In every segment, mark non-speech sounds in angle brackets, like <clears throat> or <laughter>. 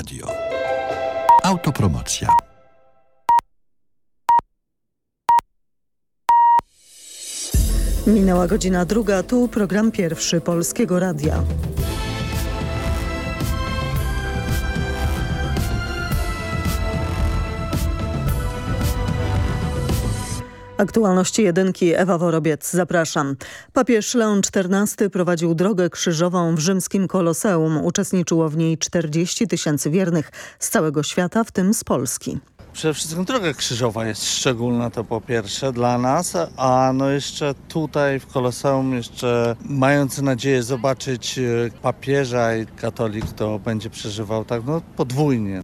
Radio. Autopromocja. Minęła godzina druga, tu program pierwszy Polskiego Radia. Aktualności jedynki Ewa Worobiec. Zapraszam. Papież Leon XIV prowadził drogę krzyżową w rzymskim Koloseum. Uczestniczyło w niej 40 tysięcy wiernych z całego świata, w tym z Polski. Przede wszystkim droga krzyżowa jest szczególna to po pierwsze dla nas, a no jeszcze tutaj w Koloseum jeszcze mając nadzieję zobaczyć e, papieża i katolik to będzie przeżywał tak no podwójnie.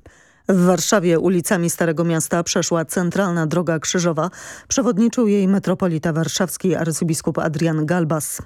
W Warszawie ulicami Starego Miasta przeszła centralna droga krzyżowa. Przewodniczył jej metropolita warszawski arcybiskup Adrian Galbas.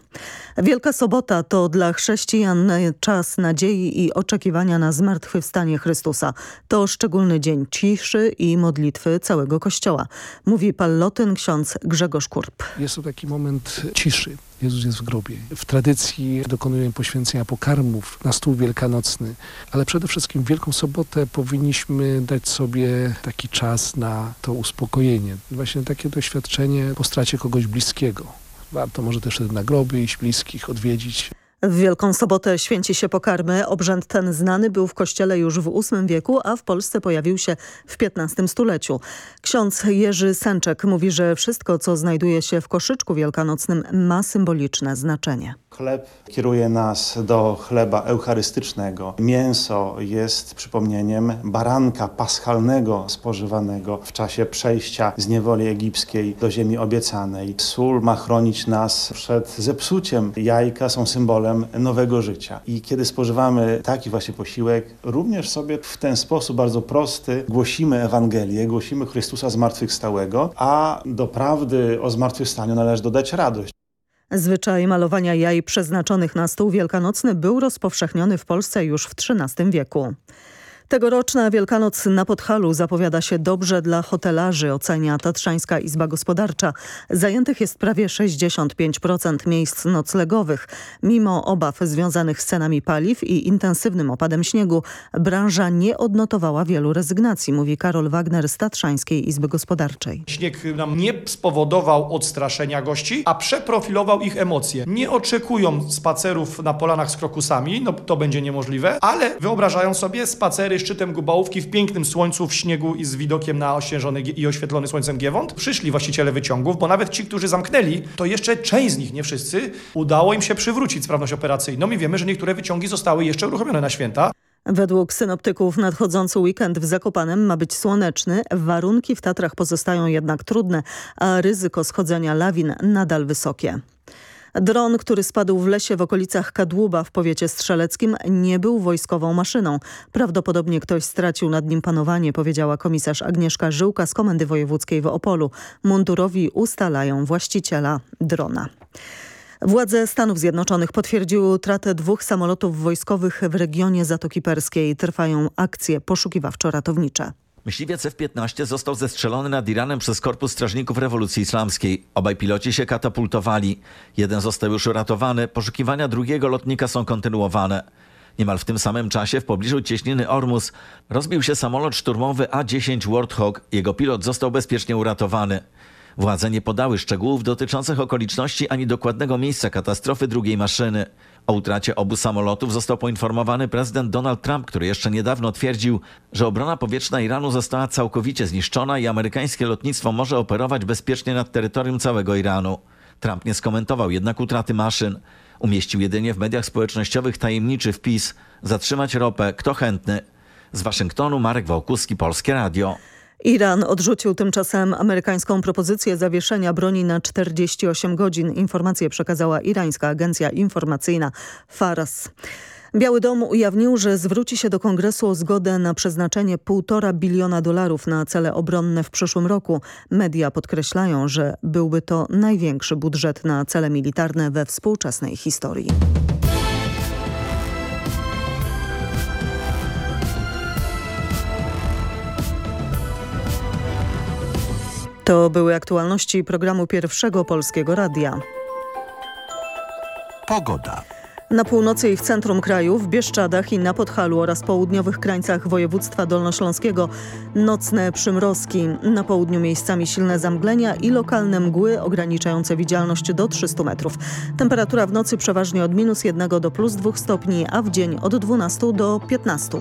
Wielka Sobota to dla chrześcijan czas nadziei i oczekiwania na zmartwychwstanie Chrystusa. To szczególny dzień ciszy i modlitwy całego Kościoła. Mówi pallotyn ksiądz Grzegorz Kurb. Jest to taki moment ciszy. Jezus jest w grobie. W tradycji dokonujemy poświęcenia pokarmów na stół wielkanocny, ale przede wszystkim w Wielką Sobotę powinniśmy dać sobie taki czas na to uspokojenie. Właśnie takie doświadczenie po stracie kogoś bliskiego. Warto może też na groby iść bliskich, odwiedzić. W Wielką Sobotę święci się pokarmy. Obrzęd ten znany był w kościele już w VIII wieku, a w Polsce pojawił się w XV stuleciu. Ksiądz Jerzy Sęczek mówi, że wszystko, co znajduje się w koszyczku wielkanocnym ma symboliczne znaczenie. Chleb kieruje nas do chleba eucharystycznego. Mięso jest przypomnieniem baranka paschalnego spożywanego w czasie przejścia z niewoli egipskiej do ziemi obiecanej. Sól ma chronić nas przed zepsuciem. Jajka są symbolem nowego życia. I kiedy spożywamy taki właśnie posiłek, również sobie w ten sposób bardzo prosty głosimy Ewangelię, głosimy Chrystusa zmartwychwstałego, a do prawdy o zmartwychwstaniu należy dodać radość. Zwyczaj malowania jaj przeznaczonych na stół wielkanocny był rozpowszechniony w Polsce już w XIII wieku. Tegoroczna Wielkanoc na Podhalu zapowiada się dobrze dla hotelarzy, ocenia Tatrzańska Izba Gospodarcza. Zajętych jest prawie 65% miejsc noclegowych. Mimo obaw związanych z cenami paliw i intensywnym opadem śniegu, branża nie odnotowała wielu rezygnacji, mówi Karol Wagner z Tatrzańskiej Izby Gospodarczej. Śnieg nam nie spowodował odstraszenia gości, a przeprofilował ich emocje. Nie oczekują spacerów na polanach z krokusami, no to będzie niemożliwe, ale wyobrażają sobie spacery szczytem Gubałówki w pięknym słońcu, w śniegu i z widokiem na ośnieżony i oświetlony słońcem Giewont. Przyszli właściciele wyciągów, bo nawet ci, którzy zamknęli, to jeszcze część z nich, nie wszyscy, udało im się przywrócić sprawność operacyjną i wiemy, że niektóre wyciągi zostały jeszcze uruchomione na święta. Według synoptyków nadchodzący weekend w Zakopanem ma być słoneczny, warunki w Tatrach pozostają jednak trudne, a ryzyko schodzenia lawin nadal wysokie. Dron, który spadł w lesie w okolicach Kadłuba w powiecie strzeleckim nie był wojskową maszyną. Prawdopodobnie ktoś stracił nad nim panowanie, powiedziała komisarz Agnieszka Żyłka z Komendy Wojewódzkiej w Opolu. Mundurowi ustalają właściciela drona. Władze Stanów Zjednoczonych potwierdziły utratę dwóch samolotów wojskowych w regionie Zatoki Perskiej. Trwają akcje poszukiwawczo-ratownicze. Myśliwiec F-15 został zestrzelony nad Iranem przez Korpus Strażników Rewolucji Islamskiej. Obaj piloci się katapultowali. Jeden został już uratowany, poszukiwania drugiego lotnika są kontynuowane. Niemal w tym samym czasie w pobliżu cieśniny Ormus rozbił się samolot szturmowy A-10 Warthog. Jego pilot został bezpiecznie uratowany. Władze nie podały szczegółów dotyczących okoliczności ani dokładnego miejsca katastrofy drugiej maszyny. O utracie obu samolotów został poinformowany prezydent Donald Trump, który jeszcze niedawno twierdził, że obrona powietrzna Iranu została całkowicie zniszczona i amerykańskie lotnictwo może operować bezpiecznie nad terytorium całego Iranu. Trump nie skomentował jednak utraty maszyn. Umieścił jedynie w mediach społecznościowych tajemniczy wpis Zatrzymać ropę, kto chętny. Z Waszyngtonu Marek Wałkuski, Polskie Radio. Iran odrzucił tymczasem amerykańską propozycję zawieszenia broni na 48 godzin. Informację przekazała irańska agencja informacyjna Faras. Biały Dom ujawnił, że zwróci się do kongresu o zgodę na przeznaczenie 1,5 biliona dolarów na cele obronne w przyszłym roku. Media podkreślają, że byłby to największy budżet na cele militarne we współczesnej historii. To były aktualności programu Pierwszego Polskiego Radia. Pogoda. Na północy i w centrum kraju, w Bieszczadach i na Podhalu oraz południowych krańcach województwa dolnośląskiego nocne przymrozki. Na południu miejscami silne zamglenia i lokalne mgły ograniczające widzialność do 300 metrów. Temperatura w nocy przeważnie od minus 1 do plus 2 stopni, a w dzień od 12 do 15.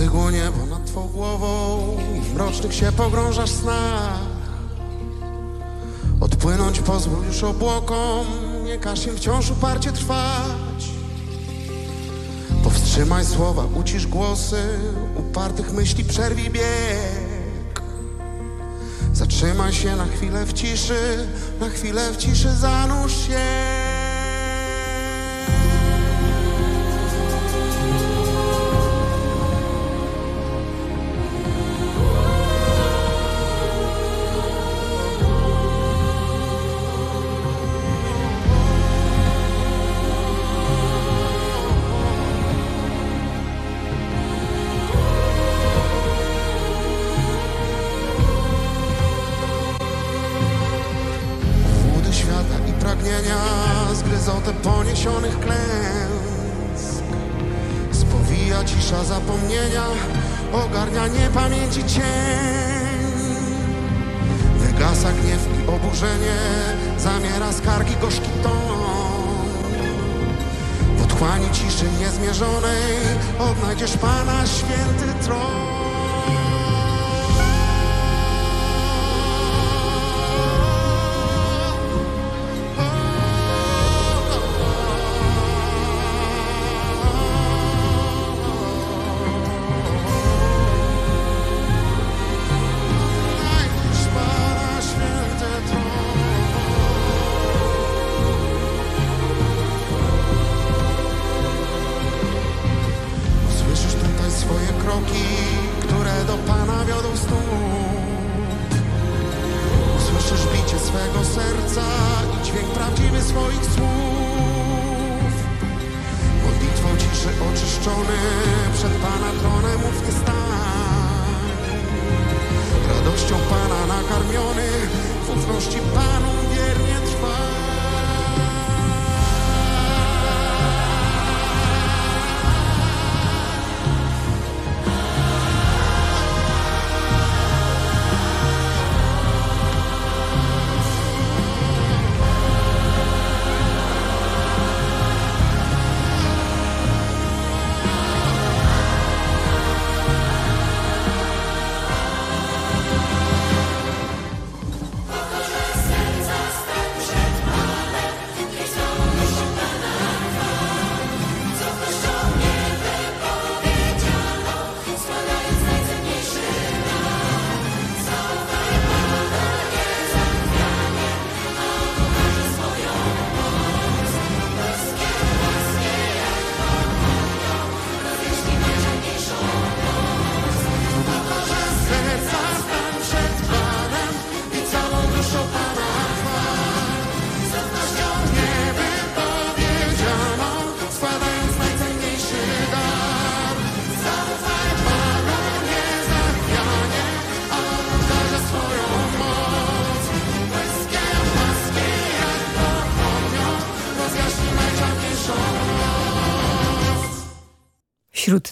Zastygło niebo nad twą głową i w mrocznych się pogrążasz snach. Odpłynąć pozwól już obłokom, nie każ im wciąż uparcie trwać. Powstrzymaj słowa, ucisz głosy, upartych myśli przerwij bieg. Zatrzymaj się na chwilę w ciszy, na chwilę w ciszy zanurz się. Gniew i oburzenie, zamiera skargi gorzki ton W otchłani ciszy niezmierzonej odnajdziesz Pana święty tron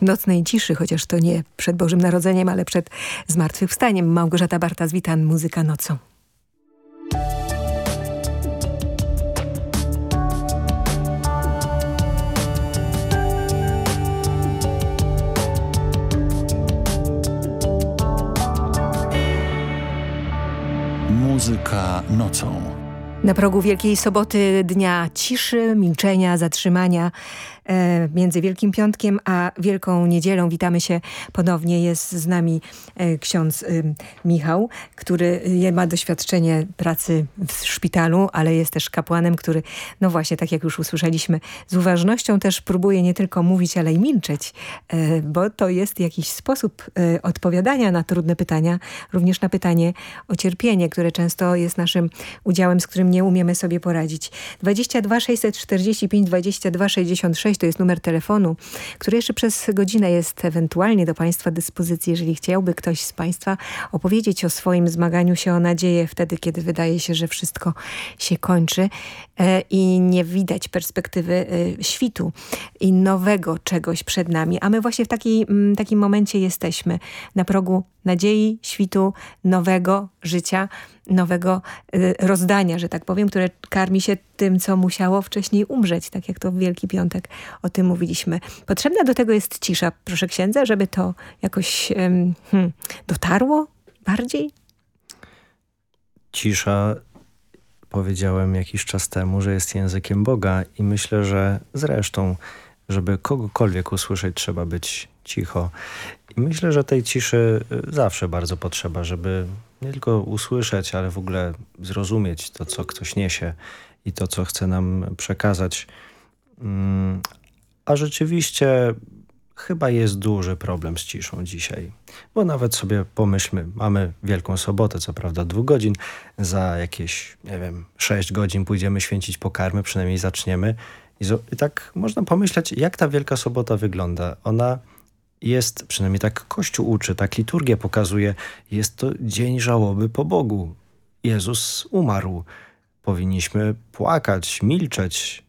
nocnej ciszy, chociaż to nie przed Bożym Narodzeniem, ale przed Zmartwychwstaniem. Małgorzata Barta z Witan, muzyka nocą. Muzyka nocą. Na progu Wielkiej Soboty, dnia ciszy, milczenia, zatrzymania, między Wielkim Piątkiem a Wielką Niedzielą. Witamy się ponownie. Jest z nami e, ksiądz y, Michał, który ma doświadczenie pracy w szpitalu, ale jest też kapłanem, który, no właśnie, tak jak już usłyszeliśmy, z uważnością też próbuje nie tylko mówić, ale i milczeć, e, bo to jest jakiś sposób odpowiadania na trudne pytania, również na pytanie o cierpienie, które często jest naszym udziałem, z którym nie umiemy sobie poradzić. 22 645 22 66 to jest numer telefonu, który jeszcze przez godzinę jest ewentualnie do Państwa dyspozycji, jeżeli chciałby ktoś z Państwa opowiedzieć o swoim zmaganiu się o nadzieję wtedy, kiedy wydaje się, że wszystko się kończy e, i nie widać perspektywy e, świtu i nowego czegoś przed nami. A my właśnie w taki, takim momencie jesteśmy na progu nadziei, świtu, nowego życia, nowego y, rozdania, że tak powiem, które karmi się tym, co musiało wcześniej umrzeć, tak jak to w Wielki Piątek o tym mówiliśmy. Potrzebna do tego jest cisza, proszę księdza, żeby to jakoś hmm, dotarło bardziej? Cisza powiedziałem jakiś czas temu, że jest językiem Boga i myślę, że zresztą, żeby kogokolwiek usłyszeć, trzeba być cicho. I myślę, że tej ciszy y, zawsze bardzo potrzeba, żeby nie tylko usłyszeć, ale w ogóle zrozumieć to, co ktoś niesie i to, co chce nam przekazać. Mm, a rzeczywiście chyba jest duży problem z ciszą dzisiaj. Bo nawet sobie pomyślmy, mamy Wielką Sobotę, co prawda dwóch godzin, za jakieś, nie wiem, sześć godzin pójdziemy święcić pokarmy, przynajmniej zaczniemy. I, tak można pomyśleć, jak ta Wielka Sobota wygląda. Ona jest, przynajmniej tak Kościół uczy, tak liturgia pokazuje, jest to dzień żałoby po Bogu. Jezus umarł. Powinniśmy płakać, milczeć,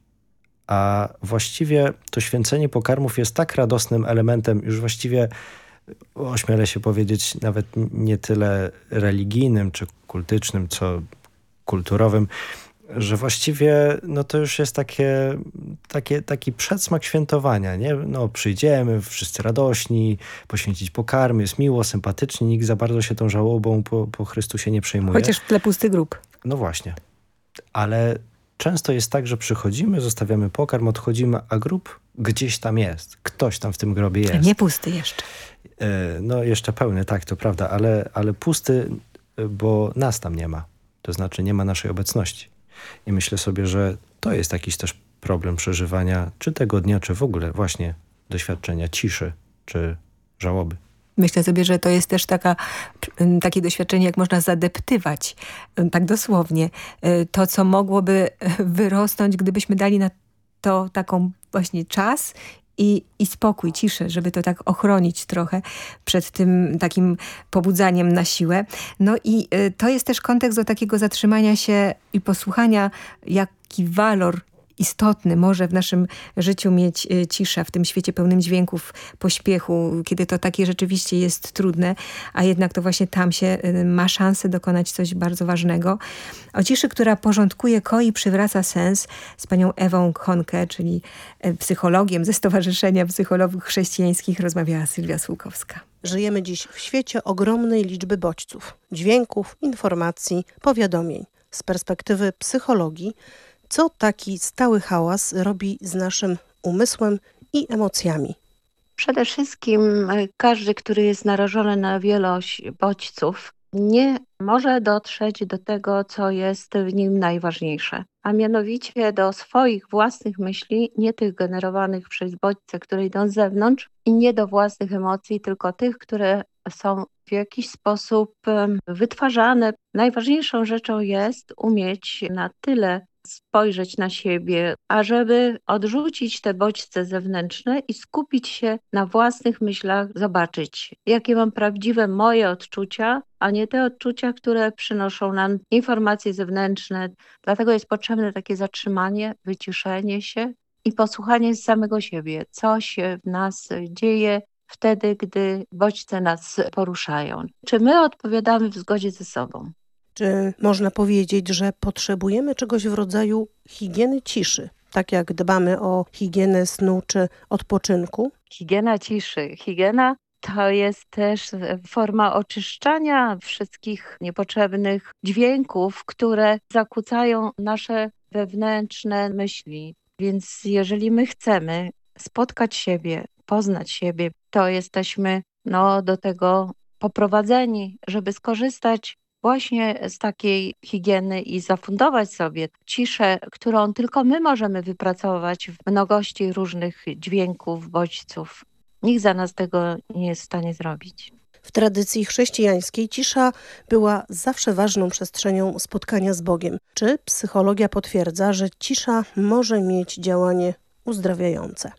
a właściwie to święcenie pokarmów jest tak radosnym elementem, już właściwie ośmielę się powiedzieć, nawet nie tyle religijnym czy kultycznym, co kulturowym, że właściwie no to już jest takie, takie, taki przedsmak świętowania, nie? No przyjdziemy, wszyscy radośni, poświęcić pokarmy, jest miło, sympatycznie, nikt za bardzo się tą żałobą po, po Chrystusie nie przejmuje. Chociaż w tle pusty grób. No właśnie. Ale często jest tak, że przychodzimy, zostawiamy pokarm, odchodzimy, a grób gdzieś tam jest. Ktoś tam w tym grobie jest. Nie pusty jeszcze. E, no jeszcze pełny, tak, to prawda, ale, ale pusty, bo nas tam nie ma. To znaczy nie ma naszej obecności. I myślę sobie, że to jest jakiś też problem przeżywania czy tego dnia, czy w ogóle właśnie doświadczenia ciszy, czy żałoby. Myślę sobie, że to jest też taka, takie doświadczenie, jak można zadeptywać, tak dosłownie, y, to, co mogłoby wyrosnąć, gdybyśmy dali na to taką właśnie czas i, i spokój, ciszę, żeby to tak ochronić trochę przed tym takim pobudzaniem na siłę. No i y, to jest też kontekst do takiego zatrzymania się i posłuchania, jaki walor istotny może w naszym życiu mieć e, cisza w tym świecie pełnym dźwięków, pośpiechu, kiedy to takie rzeczywiście jest trudne, a jednak to właśnie tam się e, ma szansę dokonać coś bardzo ważnego. O ciszy, która porządkuje, koi, przywraca sens z panią Ewą Honkę, czyli e, psychologiem ze Stowarzyszenia Psychologów Chrześcijańskich rozmawiała Sylwia Słukowska. Żyjemy dziś w świecie ogromnej liczby bodźców, dźwięków, informacji, powiadomień. Z perspektywy psychologii co taki stały hałas robi z naszym umysłem i emocjami. Przede wszystkim e, każdy, który jest narażony na wielość bodźców, nie może dotrzeć do tego, co jest w nim najważniejsze, a mianowicie do swoich własnych myśli, nie tych generowanych przez bodźce, które idą z zewnątrz i nie do własnych emocji, tylko tych, które są w jakiś sposób wytwarzane. Najważniejszą rzeczą jest umieć na tyle spojrzeć na siebie, ażeby odrzucić te bodźce zewnętrzne i skupić się na własnych myślach, zobaczyć, jakie mam prawdziwe moje odczucia, a nie te odczucia, które przynoszą nam informacje zewnętrzne. Dlatego jest potrzebne takie zatrzymanie, wyciszenie się i posłuchanie samego siebie, co się w nas dzieje wtedy, gdy bodźce nas poruszają. Czy my odpowiadamy w zgodzie ze sobą? Czy można powiedzieć, że potrzebujemy czegoś w rodzaju higieny ciszy? Tak jak dbamy o higienę snu czy odpoczynku? Higiena ciszy. Higiena to jest też forma oczyszczania wszystkich niepotrzebnych dźwięków, które zakłócają nasze wewnętrzne myśli. Więc jeżeli my chcemy spotkać siebie, poznać siebie, to jesteśmy no, do tego poprowadzeni, żeby skorzystać właśnie z takiej higieny i zafundować sobie ciszę, którą tylko my możemy wypracować w mnogości różnych dźwięków, bodźców. Nikt za nas tego nie jest w stanie zrobić. W tradycji chrześcijańskiej cisza była zawsze ważną przestrzenią spotkania z Bogiem. Czy psychologia potwierdza, że cisza może mieć działanie uzdrawiające?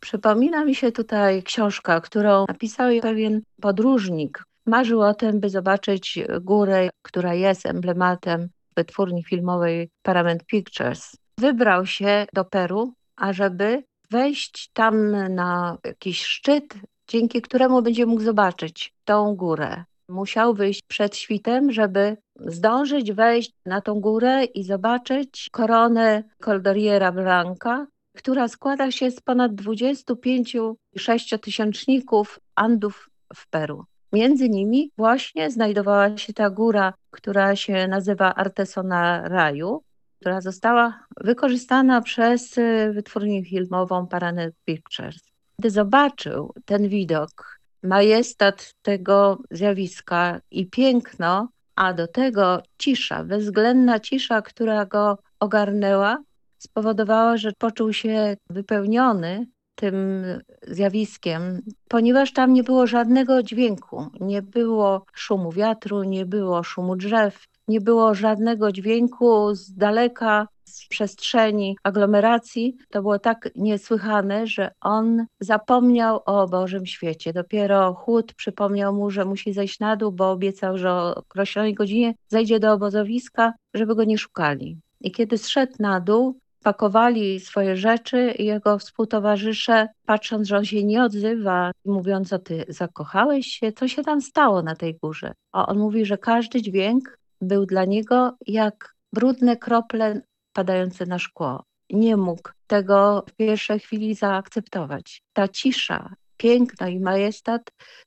Przypomina mi się tutaj książka, którą napisał pewien podróżnik. Marzył o tym, by zobaczyć górę, która jest emblematem wytwórni filmowej Paramount Pictures. Wybrał się do Peru, ażeby wejść tam na jakiś szczyt, dzięki któremu będzie mógł zobaczyć tą górę. Musiał wyjść przed świtem, żeby zdążyć wejść na tą górę i zobaczyć koronę Cordillera Blanca, która składa się z ponad 25 sześciotysięczników Andów w Peru. Między nimi właśnie znajdowała się ta góra, która się nazywa Artesona Raju, która została wykorzystana przez y, wytwórnię filmową Paranet Pictures. Gdy zobaczył ten widok, majestat tego zjawiska i piękno, a do tego cisza, bezwzględna cisza, która go ogarnęła, spowodowała, że poczuł się wypełniony tym zjawiskiem, ponieważ tam nie było żadnego dźwięku, nie było szumu wiatru, nie było szumu drzew, nie było żadnego dźwięku z daleka, z przestrzeni aglomeracji. To było tak niesłychane, że on zapomniał o Bożym świecie. Dopiero chłód przypomniał mu, że musi zejść na dół, bo obiecał, że o określonej godzinie zejdzie do obozowiska, żeby go nie szukali. I kiedy zszedł na dół, pakowali swoje rzeczy i jego współtowarzysze, patrząc, że on się nie odzywa, mówiąc, o ty zakochałeś się, co się tam stało na tej górze? A on mówi, że każdy dźwięk był dla niego jak brudne krople padające na szkło. Nie mógł tego w pierwszej chwili zaakceptować. Ta cisza, piękno i majestat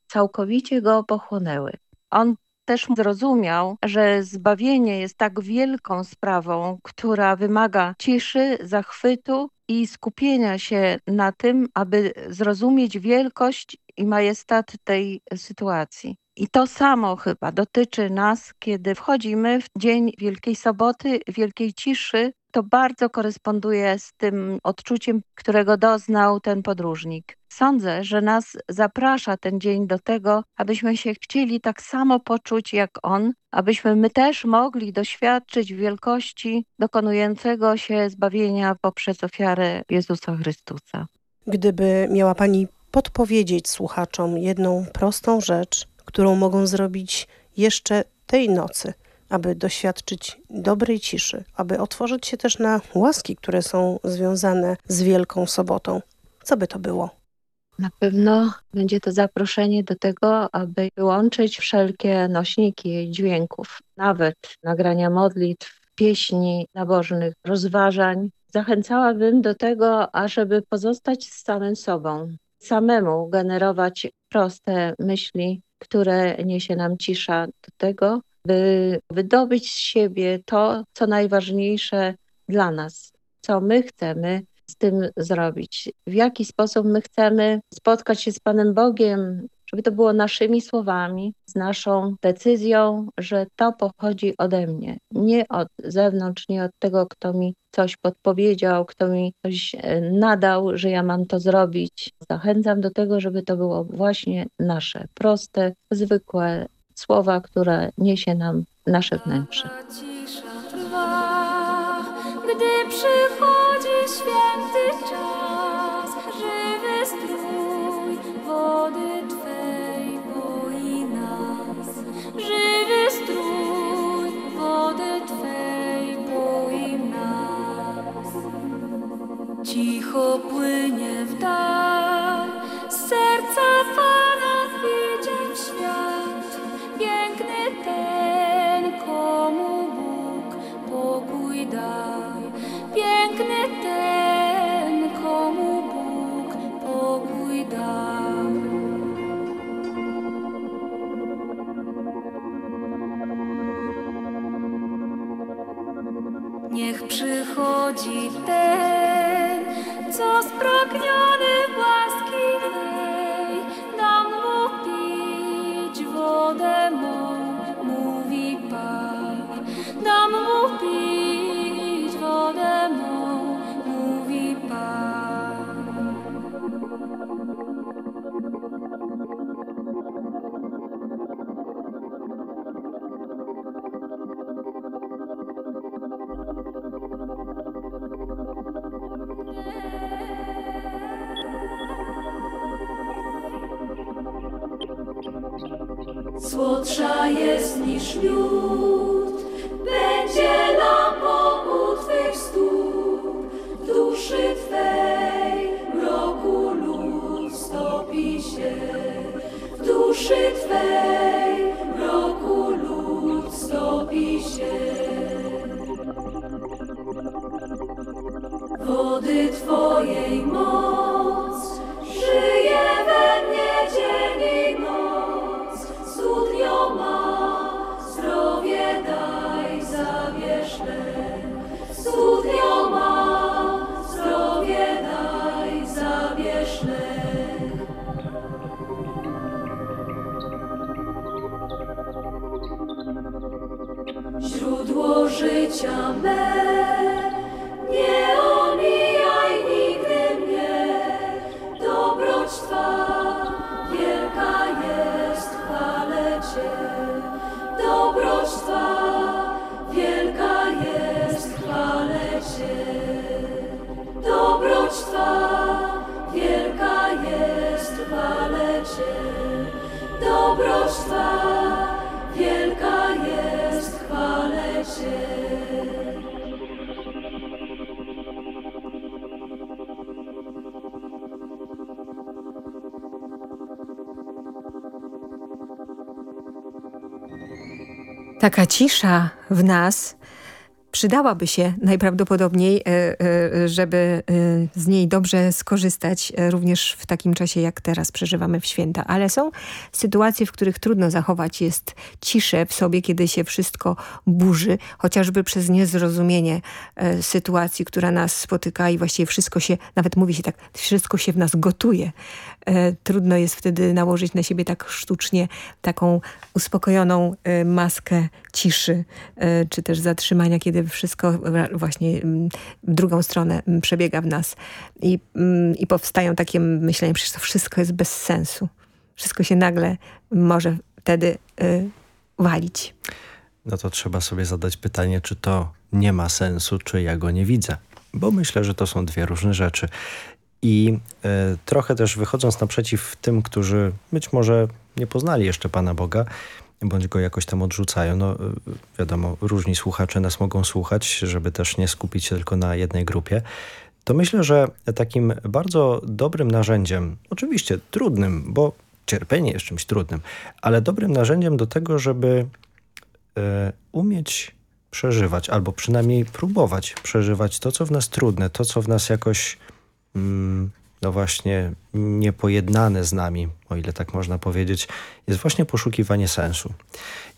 całkowicie go pochłonęły. On też zrozumiał, że zbawienie jest tak wielką sprawą, która wymaga ciszy, zachwytu i skupienia się na tym, aby zrozumieć wielkość i majestat tej sytuacji. I to samo chyba dotyczy nas, kiedy wchodzimy w dzień Wielkiej Soboty, Wielkiej Ciszy. To bardzo koresponduje z tym odczuciem, którego doznał ten podróżnik. Sądzę, że nas zaprasza ten dzień do tego, abyśmy się chcieli tak samo poczuć jak On, abyśmy my też mogli doświadczyć wielkości dokonującego się zbawienia poprzez ofiarę Jezusa Chrystusa. Gdyby miała Pani podpowiedzieć słuchaczom jedną prostą rzecz, którą mogą zrobić jeszcze tej nocy, aby doświadczyć dobrej ciszy, aby otworzyć się też na łaski, które są związane z Wielką Sobotą. Co by to było? Na pewno będzie to zaproszenie do tego, aby wyłączyć wszelkie nośniki dźwięków, nawet nagrania modlitw, pieśni nabożnych, rozważań. Zachęcałabym do tego, ażeby pozostać z samym sobą, samemu generować proste myśli, które niesie nam cisza do tego, by wydobyć z siebie to, co najważniejsze dla nas, co my chcemy z tym zrobić, w jaki sposób my chcemy spotkać się z Panem Bogiem, żeby to było naszymi słowami, z naszą decyzją, że to pochodzi ode mnie, nie od zewnątrz, nie od tego, kto mi coś podpowiedział, kto mi coś e, nadał, że ja mam to zrobić. Zachęcam do tego, żeby to było właśnie nasze, proste, zwykłe słowa, które niesie nam nasze wnętrze. Gdy przychodzi święty czas, żywy strój wody Twej boi nas. Żywy strój wody Twej boi nas. Cicho Niech przychodzi ten, co spragniony łaski Twej, dam mu pić wodę mą, mówi Pan. Dam mu pić Taka cisza w nas przydałaby się najprawdopodobniej, e, e, żeby e, z niej dobrze skorzystać, również w takim czasie, jak teraz przeżywamy w święta. Ale są sytuacje, w których trudno zachować jest ciszę w sobie, kiedy się wszystko burzy, chociażby przez niezrozumienie sytuacji, która nas spotyka i właściwie wszystko się, nawet mówi się tak, wszystko się w nas gotuje. Trudno jest wtedy nałożyć na siebie tak sztucznie taką uspokojoną maskę ciszy, czy też zatrzymania, kiedy wszystko właśnie w drugą stronę przebiega w nas. I, i powstają takie myślenia, przecież to wszystko jest bez sensu. Wszystko się nagle może wtedy walić. No to trzeba sobie zadać pytanie, czy to nie ma sensu, czy ja go nie widzę. Bo myślę, że to są dwie różne rzeczy. I y, trochę też wychodząc naprzeciw tym, którzy być może nie poznali jeszcze Pana Boga, bądź go jakoś tam odrzucają. No wiadomo, różni słuchacze nas mogą słuchać, żeby też nie skupić się tylko na jednej grupie. To myślę, że takim bardzo dobrym narzędziem, oczywiście trudnym, bo cierpienie jest czymś trudnym, ale dobrym narzędziem do tego, żeby y, umieć przeżywać, albo przynajmniej próbować przeżywać to, co w nas trudne, to, co w nas jakoś no właśnie niepojednane z nami, o ile tak można powiedzieć, jest właśnie poszukiwanie sensu.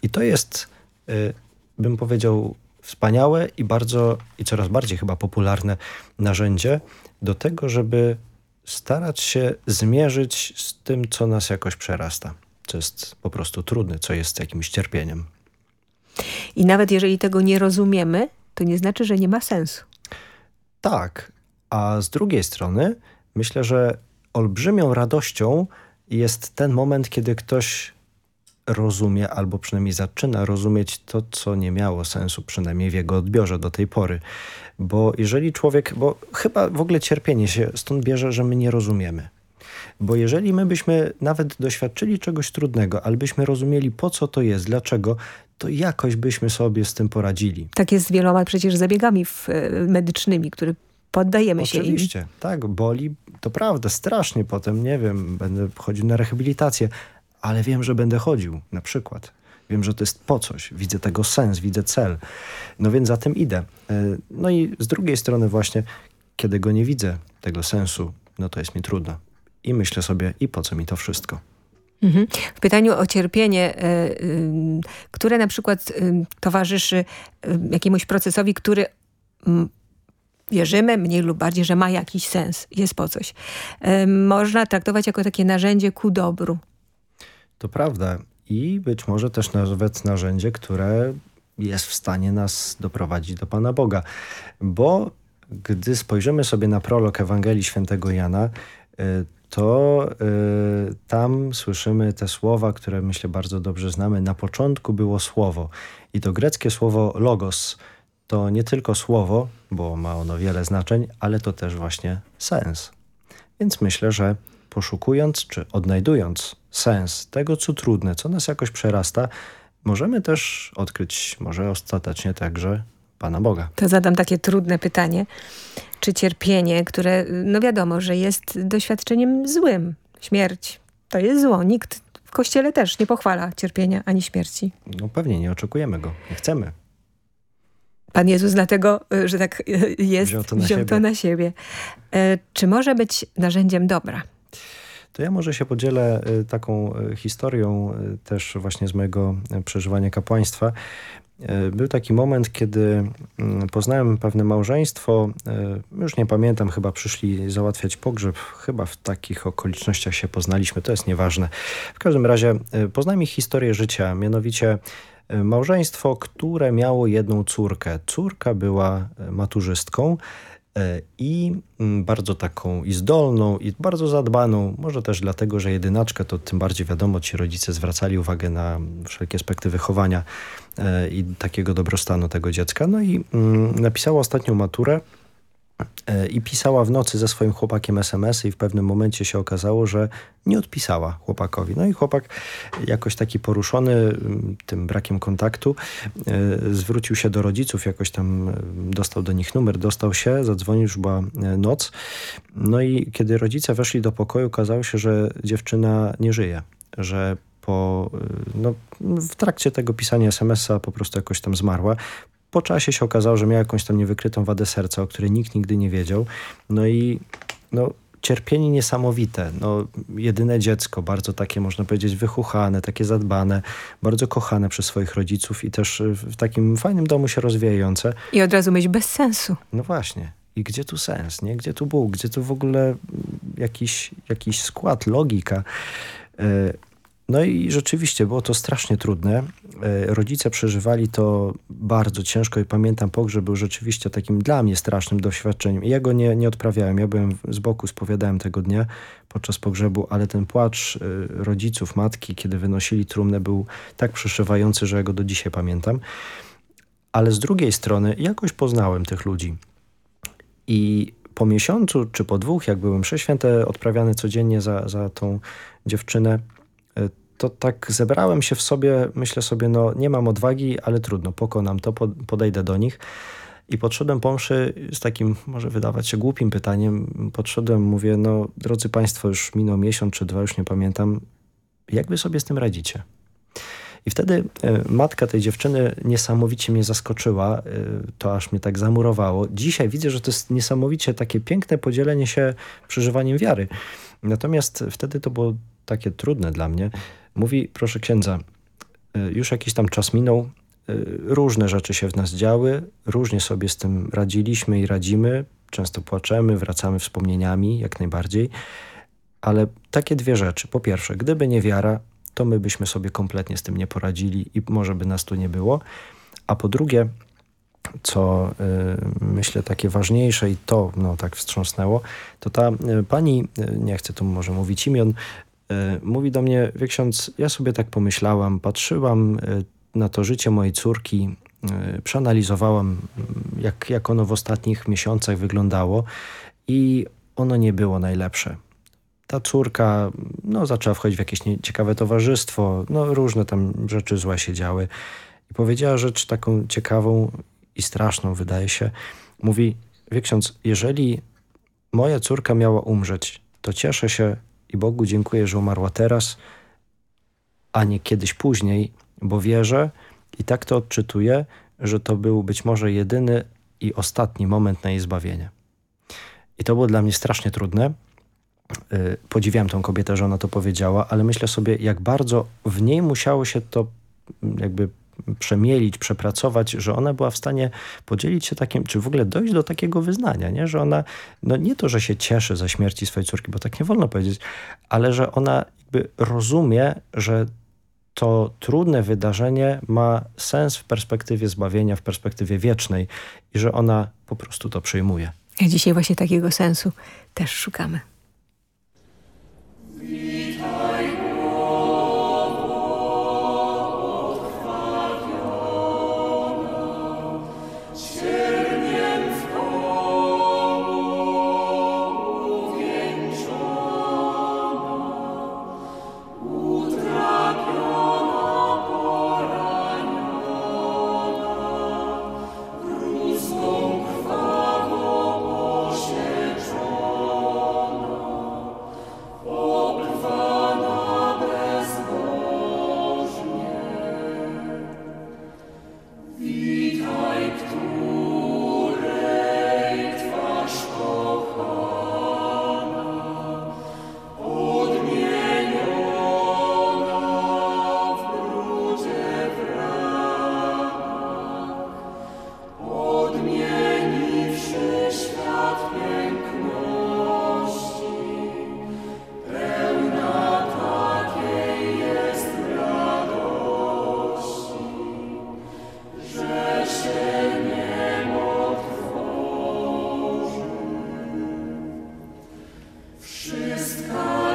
I to jest, y, bym powiedział, wspaniałe i bardzo, i coraz bardziej chyba popularne narzędzie do tego, żeby starać się zmierzyć z tym, co nas jakoś przerasta, co jest po prostu trudne, co jest jakimś cierpieniem. I nawet jeżeli tego nie rozumiemy, to nie znaczy, że nie ma sensu. Tak, a z drugiej strony myślę, że olbrzymią radością jest ten moment, kiedy ktoś rozumie, albo przynajmniej zaczyna rozumieć to, co nie miało sensu, przynajmniej w jego odbiorze do tej pory. Bo jeżeli człowiek, bo chyba w ogóle cierpienie się stąd bierze, że my nie rozumiemy. Bo jeżeli my byśmy nawet doświadczyli czegoś trudnego, ale byśmy rozumieli po co to jest, dlaczego, to jakoś byśmy sobie z tym poradzili. Tak jest z wieloma przecież zabiegami w, medycznymi, które poddajemy Oczywiście, się im. Oczywiście, tak, boli, to prawda, strasznie potem, nie wiem, będę chodził na rehabilitację, ale wiem, że będę chodził, na przykład. Wiem, że to jest po coś, widzę tego sens, widzę cel. No więc za tym idę. No i z drugiej strony właśnie, kiedy go nie widzę, tego sensu, no to jest mi trudno. I myślę sobie, i po co mi to wszystko? Mhm. W pytaniu o cierpienie, które na przykład towarzyszy jakiemuś procesowi, który wierzymy mniej lub bardziej, że ma jakiś sens, jest po coś. Można traktować jako takie narzędzie ku dobru. To prawda. I być może też nawet narzędzie, które jest w stanie nas doprowadzić do Pana Boga. Bo gdy spojrzymy sobie na prolog Ewangelii Świętego Jana, y, to y, tam słyszymy te słowa, które myślę bardzo dobrze znamy. Na początku było słowo. I to greckie słowo logos to nie tylko słowo, bo ma ono wiele znaczeń, ale to też właśnie sens. Więc myślę, że poszukując czy odnajdując sens tego, co trudne, co nas jakoś przerasta, możemy też odkryć może ostatecznie także Pana Boga. To zadam takie trudne pytanie. Czy cierpienie, które no wiadomo, że jest doświadczeniem złym, śmierć, to jest zło. Nikt w Kościele też nie pochwala cierpienia ani śmierci. No pewnie, nie oczekujemy go, nie chcemy. Pan Jezus dlatego, że tak jest, wziął to na wziął siebie. To na siebie. E, czy może być narzędziem dobra? To ja może się podzielę y, taką y, historią y, też właśnie z mojego przeżywania kapłaństwa. Był taki moment, kiedy mm, poznałem pewne małżeństwo, już nie pamiętam, chyba przyszli załatwiać pogrzeb, chyba w takich okolicznościach się poznaliśmy, to jest nieważne. W każdym razie poznałem ich historię życia, mianowicie małżeństwo, które miało jedną córkę. Córka była maturzystką, E, i mm, bardzo taką i zdolną, i bardzo zadbaną. Może też dlatego, że jedynaczka, to tym bardziej wiadomo, ci rodzice zwracali uwagę na wszelkie aspekty wychowania e, i takiego dobrostanu tego dziecka. No i mm, napisała ostatnią maturę E, i pisała w nocy ze swoim chłopakiem SMS-y i w pewnym momencie się okazało, że nie odpisała chłopakowi. No i chłopak jakoś taki poruszony mm, tym brakiem kontaktu e, zwrócił się do rodziców, jakoś tam e, dostał do nich numer, dostał się, zadzwonił, już była noc. No i kiedy rodzice weszli do pokoju, okazało się, że dziewczyna nie żyje, że po, no, w trakcie tego pisania SMS-a po prostu jakoś tam zmarła. Po czasie się okazało, że miał jakąś tam niewykrytą wadę serca, o której nikt nigdy nie wiedział. No i no, cierpienie niesamowite. No, jedyne dziecko, bardzo takie, można powiedzieć, wychuchane, takie zadbane, bardzo kochane przez swoich rodziców i też w takim fajnym domu się rozwijające. I od razu myśl bez sensu. No właśnie. I gdzie tu sens, nie? Gdzie tu Bóg? Gdzie tu w ogóle jakiś, jakiś skład, logika? Yy, no i rzeczywiście było to strasznie trudne. E, rodzice przeżywali to bardzo ciężko i pamiętam pogrzeb był rzeczywiście takim dla mnie strasznym doświadczeniem. Ja go nie, nie odprawiałem, ja byłem z boku, spowiadałem tego dnia podczas pogrzebu, ale ten płacz e, rodziców, matki, kiedy wynosili trumnę był tak przeszywający, że ja go do dzisiaj pamiętam. Ale z drugiej strony jakoś poznałem tych ludzi. I po miesiącu czy po dwóch, jak były msze święte odprawiane codziennie za, za tą dziewczynę, e, to tak zebrałem się w sobie, myślę sobie, no nie mam odwagi, ale trudno, pokonam to, podejdę do nich. I podszedłem po mszy z takim, może wydawać się głupim pytaniem, podszedłem, mówię, no drodzy Państwo, już minął miesiąc czy dwa, już nie pamiętam, jak Wy sobie z tym radzicie? I wtedy e, matka tej dziewczyny niesamowicie mnie zaskoczyła, e, to aż mnie tak zamurowało. Dzisiaj widzę, że to jest niesamowicie takie piękne podzielenie się przeżywaniem wiary. Natomiast wtedy to było takie trudne dla mnie. Mówi, proszę księdza, y, już jakiś tam czas minął, y, różne rzeczy się w nas działy, różnie sobie z tym radziliśmy i radzimy, często płaczemy, wracamy wspomnieniami, jak najbardziej, ale takie dwie rzeczy. Po pierwsze, gdyby nie wiara, to my byśmy sobie kompletnie z tym nie poradzili i może by nas tu nie było. A po drugie, co y, myślę takie ważniejsze i to no, tak wstrząsnęło, to ta y, pani, y, nie chcę tu może mówić imion, mówi do mnie, wie ksiądz, ja sobie tak pomyślałam, patrzyłam e, na to życie mojej córki, e, przeanalizowałam, mm, jak, jak ono w ostatnich miesiącach wyglądało i ono nie było najlepsze. Ta córka no, zaczęła wchodzić w jakieś ciekawe towarzystwo, no, różne tam rzeczy złe się działy. I powiedziała rzecz taką ciekawą i straszną, wydaje się. Mówi, wie ksiądz, jeżeli moja córka miała umrzeć, to cieszę się, i Bogu dziękuję, że umarła teraz, a nie kiedyś później, bo wierzę i tak to odczytuję, że to był być może jedyny i ostatni moment na jej zbawienie. I to było dla mnie strasznie trudne. Y, podziwiam tą kobietę, że ona to powiedziała, ale myślę sobie, jak bardzo w niej musiało się to jakby przemielić, przepracować, że ona była w stanie podzielić się takim, czy w ogóle dojść do takiego wyznania, nie? że ona, no nie to, że się cieszy ze śmierci swojej córki, bo tak nie wolno powiedzieć, ale że ona jakby rozumie, że to trudne wydarzenie ma sens w perspektywie zbawienia, w perspektywie wiecznej i że ona po prostu to przyjmuje. A dzisiaj właśnie takiego sensu też szukamy.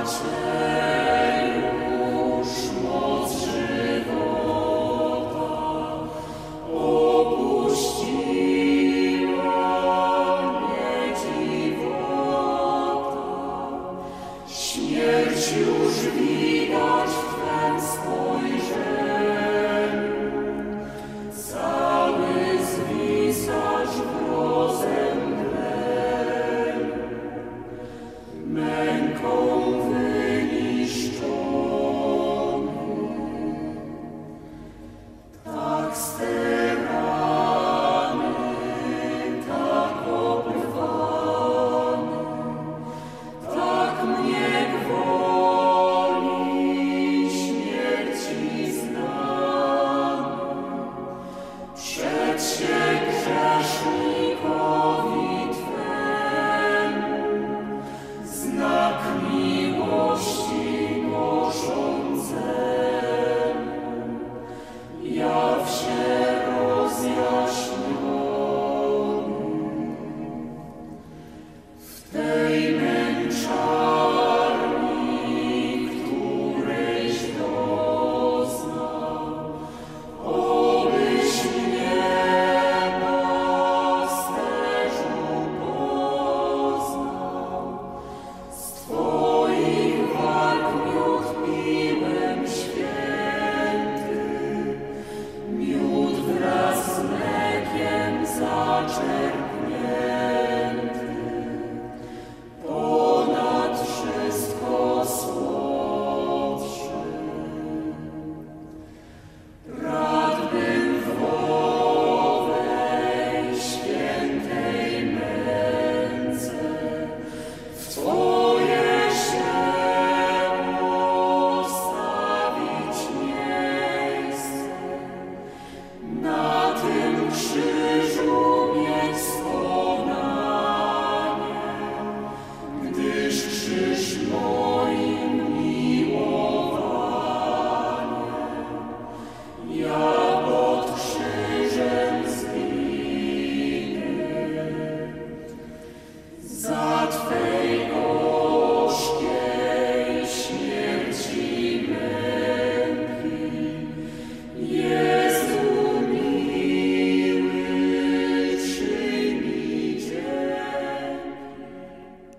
是。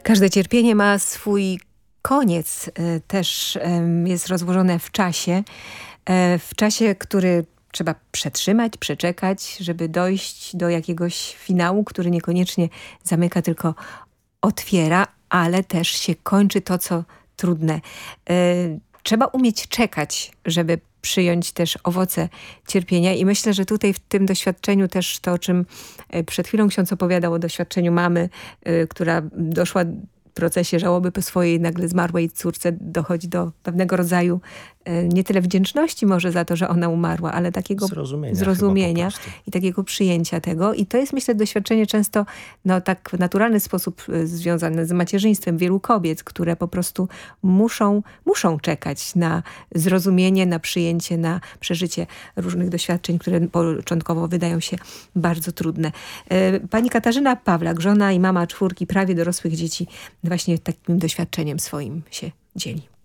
Każde cierpienie ma swój koniec, e, też jest rozłożone w czasie, e, w czasie, który trzeba przetrzymać, przeczekać, żeby dojść do jakiegoś finału, który niekoniecznie zamyka, tylko otwiera, ale też się kończy to, co trudne. E, trzeba umieć czekać, żeby przyjąć też owoce cierpienia. I myślę, że tutaj w tym doświadczeniu też to, o czym e, przed chwilą ksiądz opowiadał o doświadczeniu mamy, e, która doszła w procesie żałoby po swojej nagle zmarłej córce dochodzi do pewnego rodzaju nie tyle wdzięczności może za to, że ona umarła, ale takiego zrozumienia, zrozumienia i takiego przyjęcia tego. I to jest myślę doświadczenie często no, tak w naturalny sposób e, związane z macierzyństwem wielu kobiet, które po prostu muszą, muszą czekać na zrozumienie, na przyjęcie, na przeżycie różnych doświadczeń, które początkowo wydają się bardzo trudne. E, pani Katarzyna Pawlak, żona i mama czwórki prawie dorosłych dzieci, właśnie takim doświadczeniem swoim się dzieli.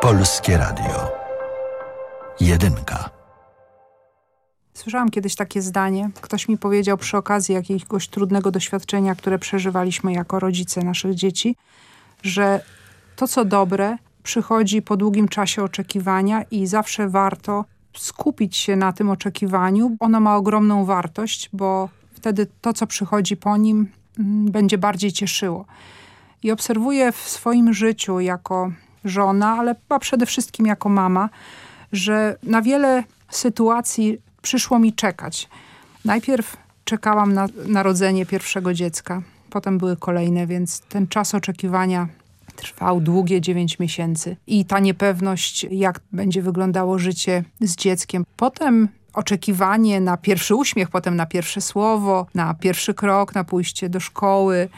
Polskie Radio. Jedynka. Słyszałam kiedyś takie zdanie. Ktoś mi powiedział przy okazji jakiegoś trudnego doświadczenia, które przeżywaliśmy jako rodzice naszych dzieci, że to, co dobre, przychodzi po długim czasie oczekiwania i zawsze warto skupić się na tym oczekiwaniu. Ono ma ogromną wartość, bo wtedy to, co przychodzi po nim, mm, będzie bardziej cieszyło. I obserwuję w swoim życiu jako żona, ale przede wszystkim jako mama, że na wiele sytuacji przyszło mi czekać. Najpierw czekałam na narodzenie pierwszego dziecka, potem były kolejne, więc ten czas oczekiwania trwał długie 9 miesięcy. I ta niepewność, jak będzie wyglądało życie z dzieckiem. Potem oczekiwanie na pierwszy uśmiech, potem na pierwsze słowo, na pierwszy krok, na pójście do szkoły,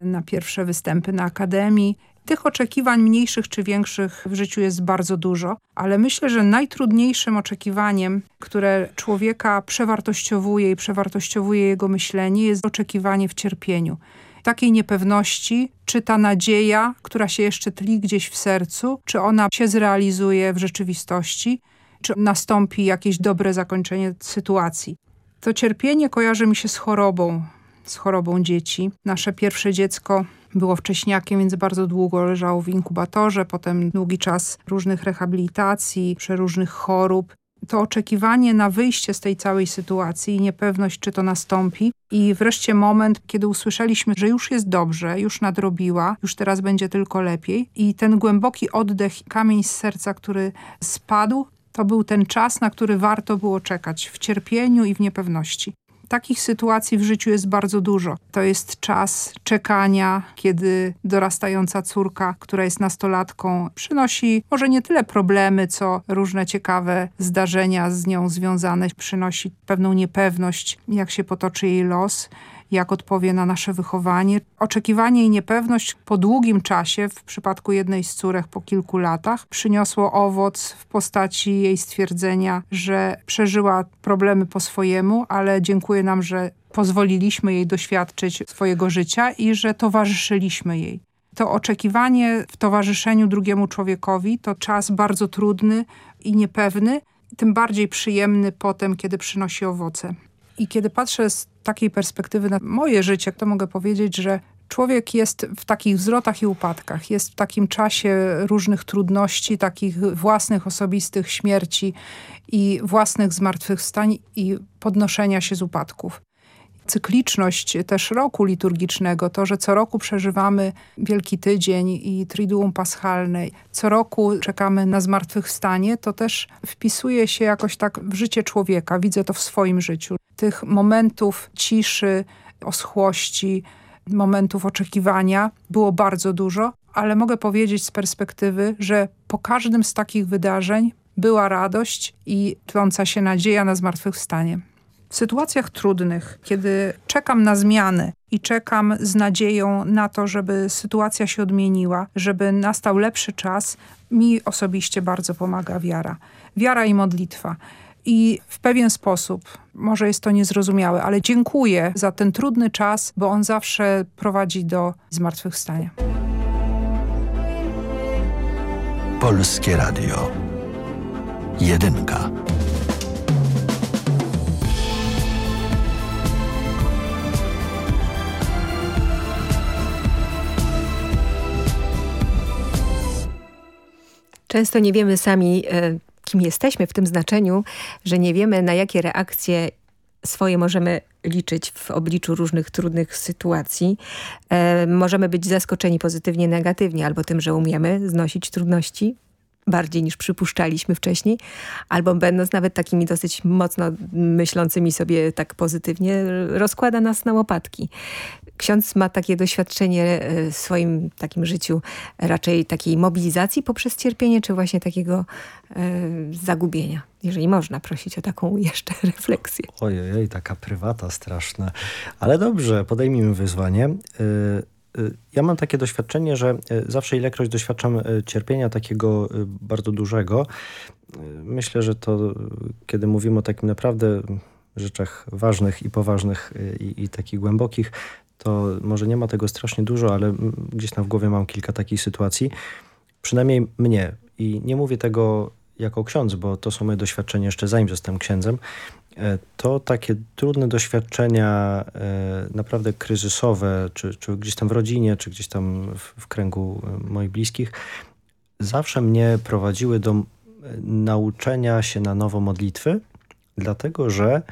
na pierwsze występy na akademii. Tych oczekiwań mniejszych czy większych w życiu jest bardzo dużo, ale myślę, że najtrudniejszym oczekiwaniem, które człowieka przewartościowuje i przewartościowuje jego myślenie jest oczekiwanie w cierpieniu. Takiej niepewności, czy ta nadzieja, która się jeszcze tli gdzieś w sercu, czy ona się zrealizuje w rzeczywistości, czy nastąpi jakieś dobre zakończenie sytuacji. To cierpienie kojarzy mi się z chorobą, z chorobą dzieci. Nasze pierwsze dziecko było wcześniakiem, więc bardzo długo leżało w inkubatorze, potem długi czas różnych rehabilitacji, przeróżnych chorób. To oczekiwanie na wyjście z tej całej sytuacji i niepewność, czy to nastąpi. I wreszcie moment, kiedy usłyszeliśmy, że już jest dobrze, już nadrobiła, już teraz będzie tylko lepiej. I ten głęboki oddech, kamień z serca, który spadł, to był ten czas, na który warto było czekać w cierpieniu i w niepewności. Takich sytuacji w życiu jest bardzo dużo. To jest czas czekania, kiedy dorastająca córka, która jest nastolatką, przynosi może nie tyle problemy, co różne ciekawe zdarzenia z nią związane. Przynosi pewną niepewność, jak się potoczy jej los jak odpowie na nasze wychowanie. Oczekiwanie i niepewność po długim czasie, w przypadku jednej z córek po kilku latach, przyniosło owoc w postaci jej stwierdzenia, że przeżyła problemy po swojemu, ale dziękuję nam, że pozwoliliśmy jej doświadczyć swojego życia i że towarzyszyliśmy jej. To oczekiwanie w towarzyszeniu drugiemu człowiekowi to czas bardzo trudny i niepewny, tym bardziej przyjemny potem, kiedy przynosi owoce. I kiedy patrzę z takiej perspektywy na moje życie, to mogę powiedzieć, że człowiek jest w takich wzlotach i upadkach. Jest w takim czasie różnych trudności, takich własnych, osobistych śmierci i własnych zmartwychwstań i podnoszenia się z upadków cykliczność też roku liturgicznego, to, że co roku przeżywamy Wielki Tydzień i Triduum Paschalne, co roku czekamy na zmartwychwstanie, to też wpisuje się jakoś tak w życie człowieka. Widzę to w swoim życiu. Tych momentów ciszy, oschłości, momentów oczekiwania było bardzo dużo, ale mogę powiedzieć z perspektywy, że po każdym z takich wydarzeń była radość i tląca się nadzieja na zmartwychwstanie. W sytuacjach trudnych, kiedy czekam na zmiany i czekam z nadzieją na to, żeby sytuacja się odmieniła, żeby nastał lepszy czas, mi osobiście bardzo pomaga wiara. Wiara i modlitwa. I w pewien sposób, może jest to niezrozumiałe, ale dziękuję za ten trudny czas, bo on zawsze prowadzi do zmartwychwstania. Polskie Radio. Jedynka. Często nie wiemy sami, e, kim jesteśmy w tym znaczeniu, że nie wiemy na jakie reakcje swoje możemy liczyć w obliczu różnych trudnych sytuacji. E, możemy być zaskoczeni pozytywnie, negatywnie, albo tym, że umiemy znosić trudności bardziej niż przypuszczaliśmy wcześniej, albo będąc nawet takimi dosyć mocno myślącymi sobie tak pozytywnie, rozkłada nas na łopatki. Ksiądz ma takie doświadczenie e, w swoim takim życiu raczej takiej mobilizacji poprzez cierpienie, czy właśnie takiego e, zagubienia? Jeżeli można prosić o taką <laughs> jeszcze refleksję. Ojej, taka prywata straszna. Ale dobrze, podejmijmy wyzwanie. Ja mam takie doświadczenie, że zawsze ilekroć doświadczam cierpienia takiego bardzo dużego, myślę, że to kiedy mówimy o takim naprawdę rzeczach ważnych i poważnych i, i takich głębokich, to może nie ma tego strasznie dużo, ale gdzieś tam w głowie mam kilka takich sytuacji. Przynajmniej mnie. I nie mówię tego jako ksiądz, bo to są moje doświadczenia jeszcze zanim zostałem księdzem. E, to takie trudne doświadczenia, e, naprawdę kryzysowe, czy, czy gdzieś tam w rodzinie, czy gdzieś tam w, w kręgu e, moich bliskich, zawsze mnie prowadziły do nauczenia się na nowo modlitwy, dlatego że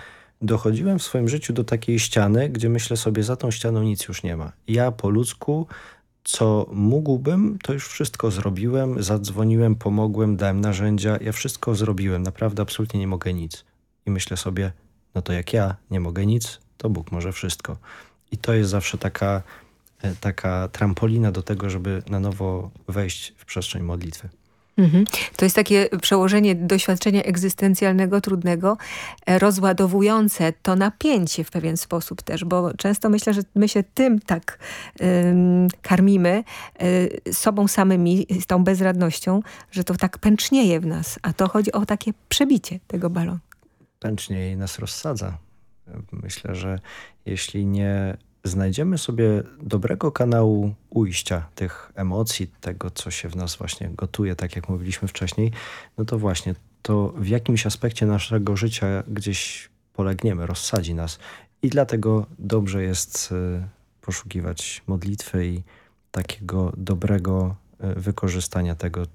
dochodziłem w swoim życiu do takiej ściany, gdzie myślę sobie, za tą ścianą nic już nie ma. Ja po ludzku, co mógłbym, to już wszystko zrobiłem, zadzwoniłem, pomogłem, dałem narzędzia, ja wszystko zrobiłem, naprawdę absolutnie nie mogę nic. I myślę sobie, no to jak ja nie mogę nic, to Bóg może wszystko. I to jest zawsze taka, e, taka trampolina do tego, żeby na nowo wejść w przestrzeń modlitwy. Mhm. To jest takie przełożenie doświadczenia egzystencjalnego, trudnego, e, rozładowujące to napięcie w pewien sposób też, bo często myślę, że my się tym tak karmimy y, sobą samymi, z tą bezradnością, że to tak pęcznieje w nas, a to chodzi o takie przebicie tego balonu. Pęcznieje i nas rozsadza. Myślę, że jeśli nie znajdziemy sobie dobrego kanału ujścia tych emocji, tego co się w nas właśnie gotuje, tak jak mówiliśmy wcześniej, no to właśnie to w jakimś aspekcie naszego życia gdzieś polegniemy, rozsadzi nas. I dlatego dobrze jest y, poszukiwać modlitwy i takiego dobrego y, wykorzystania tego,